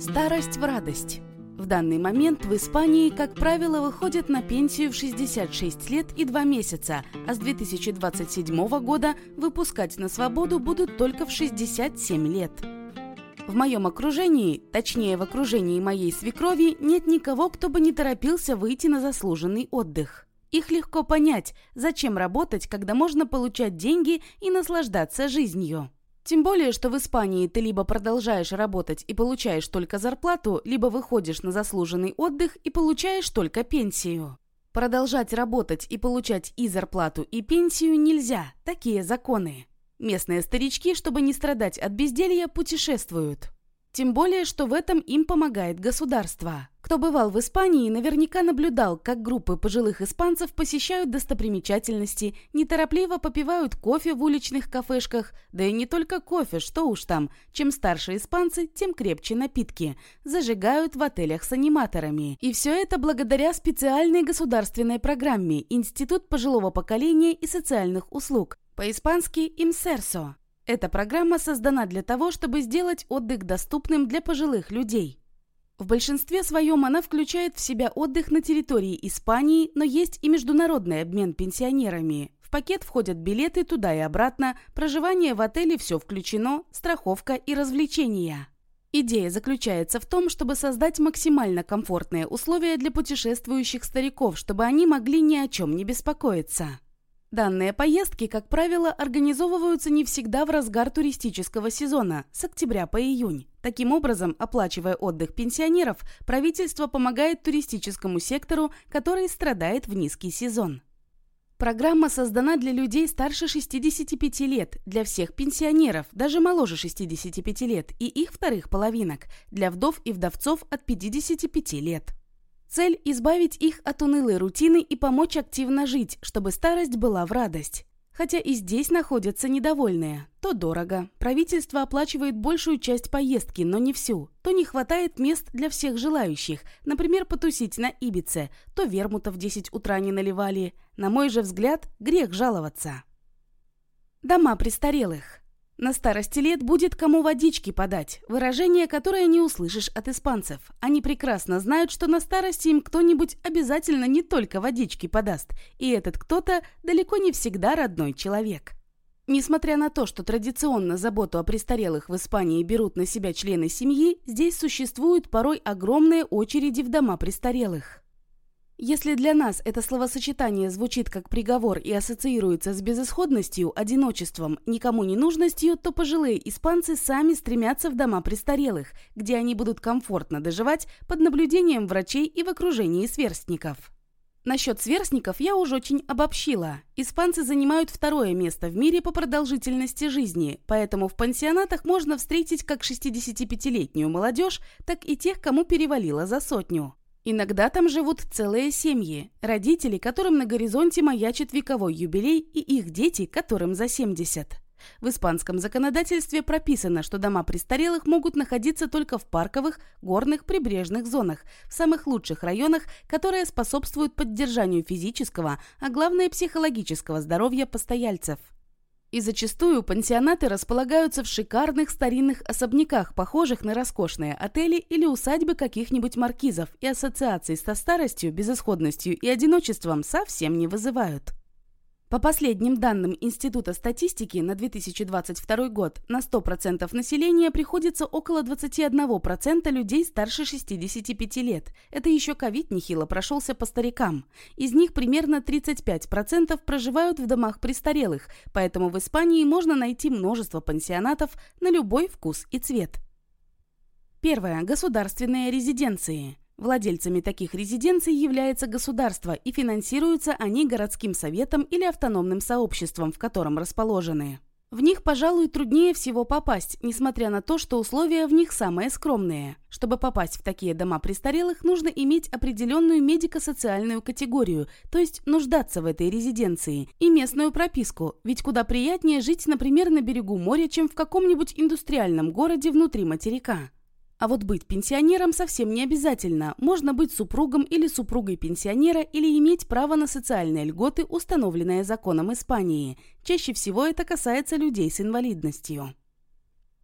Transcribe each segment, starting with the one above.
Старость в радость. В данный момент в Испании, как правило, выходят на пенсию в 66 лет и 2 месяца, а с 2027 года выпускать на свободу будут только в 67 лет. В моем окружении, точнее в окружении моей свекрови, нет никого, кто бы не торопился выйти на заслуженный отдых. Их легко понять, зачем работать, когда можно получать деньги и наслаждаться жизнью. Тем более, что в Испании ты либо продолжаешь работать и получаешь только зарплату, либо выходишь на заслуженный отдых и получаешь только пенсию. Продолжать работать и получать и зарплату, и пенсию нельзя, такие законы. Местные старички, чтобы не страдать от безделья, путешествуют. Тем более, что в этом им помогает государство. Кто бывал в Испании, наверняка наблюдал, как группы пожилых испанцев посещают достопримечательности, неторопливо попивают кофе в уличных кафешках, да и не только кофе, что уж там. Чем старше испанцы, тем крепче напитки. Зажигают в отелях с аниматорами. И все это благодаря специальной государственной программе «Институт пожилого поколения и социальных услуг», по-испански «Имсерсо». Эта программа создана для того, чтобы сделать отдых доступным для пожилых людей. В большинстве своем она включает в себя отдых на территории Испании, но есть и международный обмен пенсионерами. В пакет входят билеты туда и обратно, проживание в отеле все включено, страховка и развлечения. Идея заключается в том, чтобы создать максимально комфортные условия для путешествующих стариков, чтобы они могли ни о чем не беспокоиться. Данные поездки, как правило, организовываются не всегда в разгар туристического сезона, с октября по июнь. Таким образом, оплачивая отдых пенсионеров, правительство помогает туристическому сектору, который страдает в низкий сезон. Программа создана для людей старше 65 лет, для всех пенсионеров, даже моложе 65 лет, и их вторых половинок, для вдов и вдовцов от 55 лет. Цель – избавить их от унылой рутины и помочь активно жить, чтобы старость была в радость. Хотя и здесь находятся недовольные. То дорого, правительство оплачивает большую часть поездки, но не всю. То не хватает мест для всех желающих, например, потусить на Ибице, то вермута в 10 утра не наливали. На мой же взгляд, грех жаловаться. Дома престарелых. На старости лет будет кому водички подать, выражение, которое не услышишь от испанцев. Они прекрасно знают, что на старости им кто-нибудь обязательно не только водички подаст, и этот кто-то далеко не всегда родной человек. Несмотря на то, что традиционно заботу о престарелых в Испании берут на себя члены семьи, здесь существуют порой огромные очереди в дома престарелых. Если для нас это словосочетание звучит как приговор и ассоциируется с безысходностью, одиночеством, никому не нужностью, то пожилые испанцы сами стремятся в дома престарелых, где они будут комфортно доживать под наблюдением врачей и в окружении сверстников. Насчет сверстников я уже очень обобщила. Испанцы занимают второе место в мире по продолжительности жизни, поэтому в пансионатах можно встретить как 65-летнюю молодежь, так и тех, кому перевалило за сотню. Иногда там живут целые семьи, родители, которым на горизонте маячит вековой юбилей, и их дети, которым за 70. В испанском законодательстве прописано, что дома престарелых могут находиться только в парковых, горных, прибрежных зонах, в самых лучших районах, которые способствуют поддержанию физического, а главное психологического здоровья постояльцев. И зачастую пансионаты располагаются в шикарных старинных особняках, похожих на роскошные отели или усадьбы каких-нибудь маркизов, и ассоциации со старостью, безысходностью и одиночеством совсем не вызывают. По последним данным Института статистики на 2022 год на 100% населения приходится около 21% людей старше 65 лет. Это еще ковид нехило прошелся по старикам. Из них примерно 35% проживают в домах престарелых, поэтому в Испании можно найти множество пансионатов на любой вкус и цвет. Первое. Государственные резиденции. Владельцами таких резиденций является государство, и финансируются они городским советом или автономным сообществом, в котором расположены. В них, пожалуй, труднее всего попасть, несмотря на то, что условия в них самые скромные. Чтобы попасть в такие дома престарелых, нужно иметь определенную медико-социальную категорию, то есть нуждаться в этой резиденции, и местную прописку, ведь куда приятнее жить, например, на берегу моря, чем в каком-нибудь индустриальном городе внутри материка. А вот быть пенсионером совсем не обязательно. Можно быть супругом или супругой пенсионера или иметь право на социальные льготы, установленные законом Испании. Чаще всего это касается людей с инвалидностью.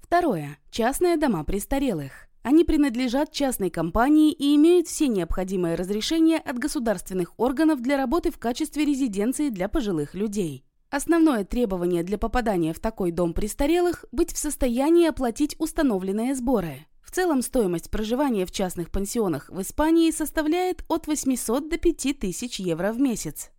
Второе. Частные дома престарелых. Они принадлежат частной компании и имеют все необходимые разрешения от государственных органов для работы в качестве резиденции для пожилых людей. Основное требование для попадания в такой дом престарелых – быть в состоянии оплатить установленные сборы. В целом стоимость проживания в частных пансионах в Испании составляет от 800 до 5000 евро в месяц.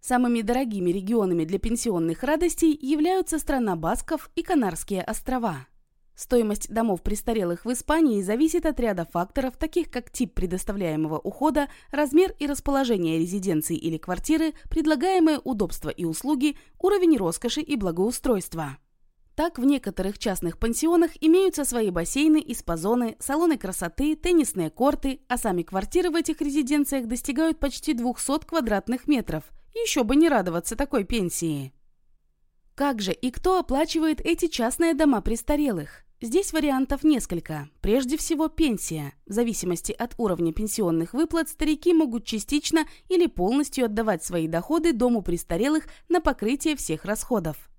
Самыми дорогими регионами для пенсионных радостей являются страна Басков и Канарские острова. Стоимость домов престарелых в Испании зависит от ряда факторов, таких как тип предоставляемого ухода, размер и расположение резиденции или квартиры, предлагаемые удобства и услуги, уровень роскоши и благоустройства. Так, в некоторых частных пансионах имеются свои бассейны и спа-зоны, салоны красоты, теннисные корты, а сами квартиры в этих резиденциях достигают почти 200 квадратных метров. Еще бы не радоваться такой пенсии. Как же и кто оплачивает эти частные дома престарелых? Здесь вариантов несколько. Прежде всего, пенсия. В зависимости от уровня пенсионных выплат, старики могут частично или полностью отдавать свои доходы дому престарелых на покрытие всех расходов.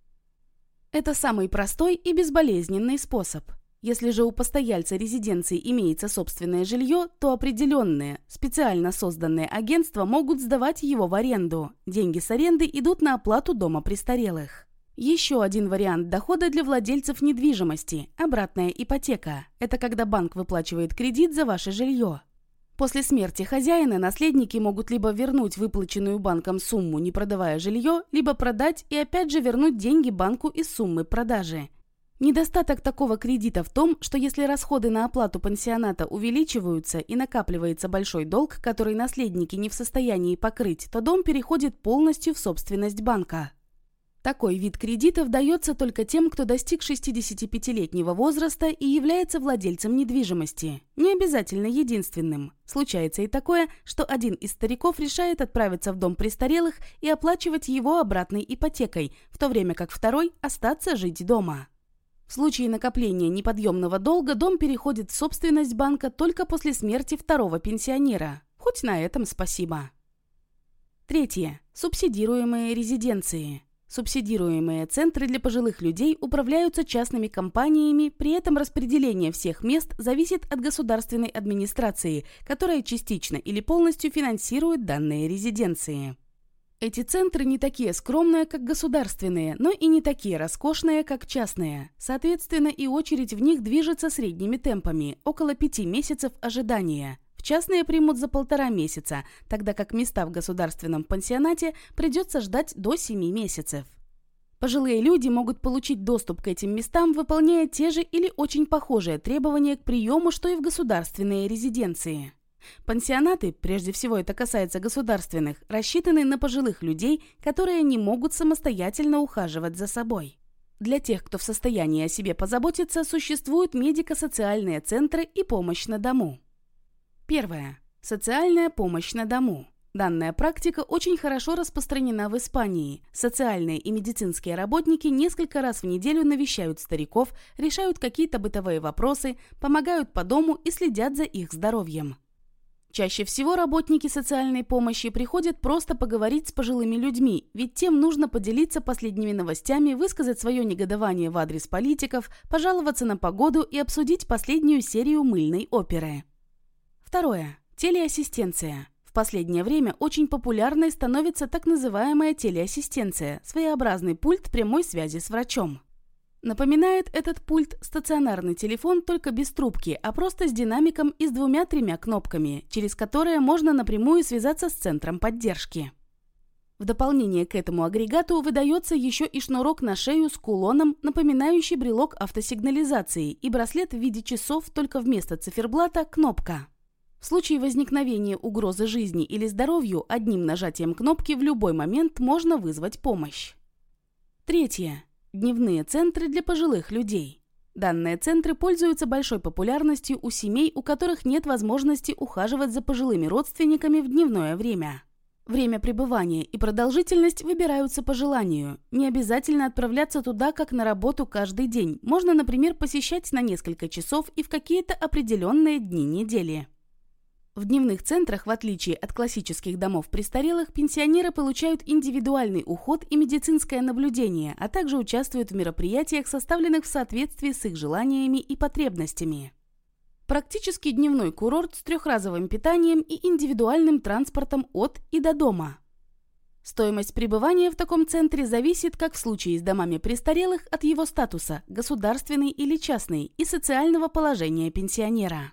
Это самый простой и безболезненный способ. Если же у постояльца резиденции имеется собственное жилье, то определенные, специально созданные агентства могут сдавать его в аренду. Деньги с аренды идут на оплату дома престарелых. Еще один вариант дохода для владельцев недвижимости – обратная ипотека. Это когда банк выплачивает кредит за ваше жилье. После смерти хозяина наследники могут либо вернуть выплаченную банком сумму, не продавая жилье, либо продать и опять же вернуть деньги банку из суммы продажи. Недостаток такого кредита в том, что если расходы на оплату пансионата увеличиваются и накапливается большой долг, который наследники не в состоянии покрыть, то дом переходит полностью в собственность банка. Такой вид кредитов дается только тем, кто достиг 65-летнего возраста и является владельцем недвижимости. Не обязательно единственным. Случается и такое, что один из стариков решает отправиться в дом престарелых и оплачивать его обратной ипотекой, в то время как второй – остаться жить дома. В случае накопления неподъемного долга дом переходит в собственность банка только после смерти второго пенсионера. Хоть на этом спасибо. Третье. Субсидируемые резиденции. Субсидируемые центры для пожилых людей управляются частными компаниями, при этом распределение всех мест зависит от государственной администрации, которая частично или полностью финансирует данные резиденции. Эти центры не такие скромные, как государственные, но и не такие роскошные, как частные. Соответственно, и очередь в них движется средними темпами – около пяти месяцев ожидания. Частные примут за полтора месяца, тогда как места в государственном пансионате придется ждать до 7 месяцев. Пожилые люди могут получить доступ к этим местам, выполняя те же или очень похожие требования к приему, что и в государственные резиденции. Пансионаты, прежде всего это касается государственных, рассчитаны на пожилых людей, которые не могут самостоятельно ухаживать за собой. Для тех, кто в состоянии о себе позаботиться, существуют медико-социальные центры и помощь на дому. Первое. Социальная помощь на дому. Данная практика очень хорошо распространена в Испании. Социальные и медицинские работники несколько раз в неделю навещают стариков, решают какие-то бытовые вопросы, помогают по дому и следят за их здоровьем. Чаще всего работники социальной помощи приходят просто поговорить с пожилыми людьми, ведь тем нужно поделиться последними новостями, высказать свое негодование в адрес политиков, пожаловаться на погоду и обсудить последнюю серию мыльной оперы. Второе. Телеассистенция. В последнее время очень популярной становится так называемая телеассистенция – своеобразный пульт прямой связи с врачом. Напоминает этот пульт стационарный телефон только без трубки, а просто с динамиком и с двумя-тремя кнопками, через которые можно напрямую связаться с центром поддержки. В дополнение к этому агрегату выдается еще и шнурок на шею с кулоном, напоминающий брелок автосигнализации, и браслет в виде часов, только вместо циферблата – кнопка. В случае возникновения угрозы жизни или здоровью одним нажатием кнопки в любой момент можно вызвать помощь. Третье. Дневные центры для пожилых людей. Данные центры пользуются большой популярностью у семей, у которых нет возможности ухаживать за пожилыми родственниками в дневное время. Время пребывания и продолжительность выбираются по желанию. Не обязательно отправляться туда как на работу каждый день. Можно, например, посещать на несколько часов и в какие-то определенные дни недели. В дневных центрах, в отличие от классических домов престарелых, пенсионеры получают индивидуальный уход и медицинское наблюдение, а также участвуют в мероприятиях, составленных в соответствии с их желаниями и потребностями. Практически дневной курорт с трехразовым питанием и индивидуальным транспортом от и до дома. Стоимость пребывания в таком центре зависит, как в случае с домами престарелых, от его статуса, государственный или частный, и социального положения пенсионера.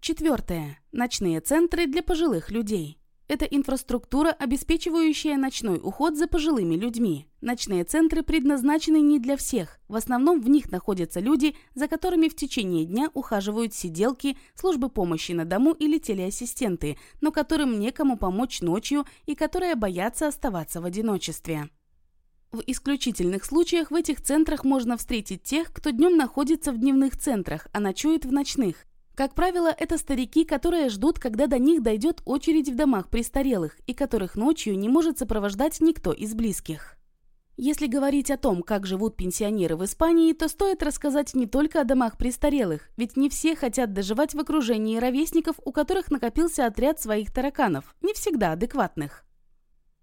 Четвертое. Ночные центры для пожилых людей. Это инфраструктура, обеспечивающая ночной уход за пожилыми людьми. Ночные центры предназначены не для всех. В основном в них находятся люди, за которыми в течение дня ухаживают сиделки, службы помощи на дому или телеассистенты, но которым некому помочь ночью и которые боятся оставаться в одиночестве. В исключительных случаях в этих центрах можно встретить тех, кто днем находится в дневных центрах, а ночует в ночных. Как правило, это старики, которые ждут, когда до них дойдет очередь в домах престарелых и которых ночью не может сопровождать никто из близких. Если говорить о том, как живут пенсионеры в Испании, то стоит рассказать не только о домах престарелых, ведь не все хотят доживать в окружении ровесников, у которых накопился отряд своих тараканов, не всегда адекватных.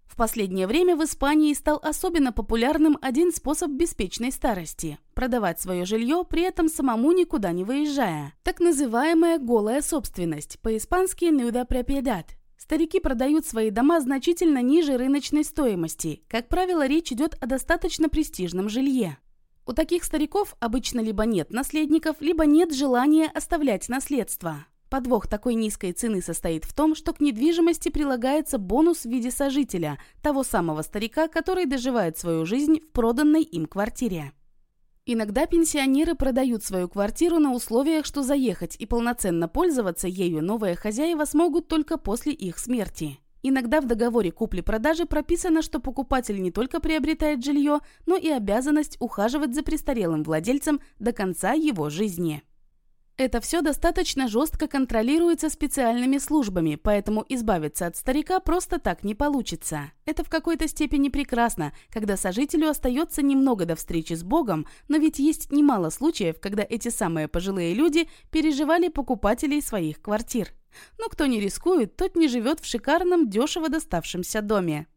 В последнее время в Испании стал особенно популярным один способ беспечной старости – продавать свое жилье, при этом самому никуда не выезжая. Так называемая «голая собственность», по-испански «nuda propiedad». Старики продают свои дома значительно ниже рыночной стоимости. Как правило, речь идет о достаточно престижном жилье. У таких стариков обычно либо нет наследников, либо нет желания оставлять наследство. Подвох такой низкой цены состоит в том, что к недвижимости прилагается бонус в виде сожителя, того самого старика, который доживает свою жизнь в проданной им квартире. Иногда пенсионеры продают свою квартиру на условиях, что заехать и полноценно пользоваться ею новые хозяева смогут только после их смерти. Иногда в договоре купли-продажи прописано, что покупатель не только приобретает жилье, но и обязанность ухаживать за престарелым владельцем до конца его жизни. Это все достаточно жестко контролируется специальными службами, поэтому избавиться от старика просто так не получится. Это в какой-то степени прекрасно, когда сожителю остается немного до встречи с Богом, но ведь есть немало случаев, когда эти самые пожилые люди переживали покупателей своих квартир. Но кто не рискует, тот не живет в шикарном, дешево доставшемся доме.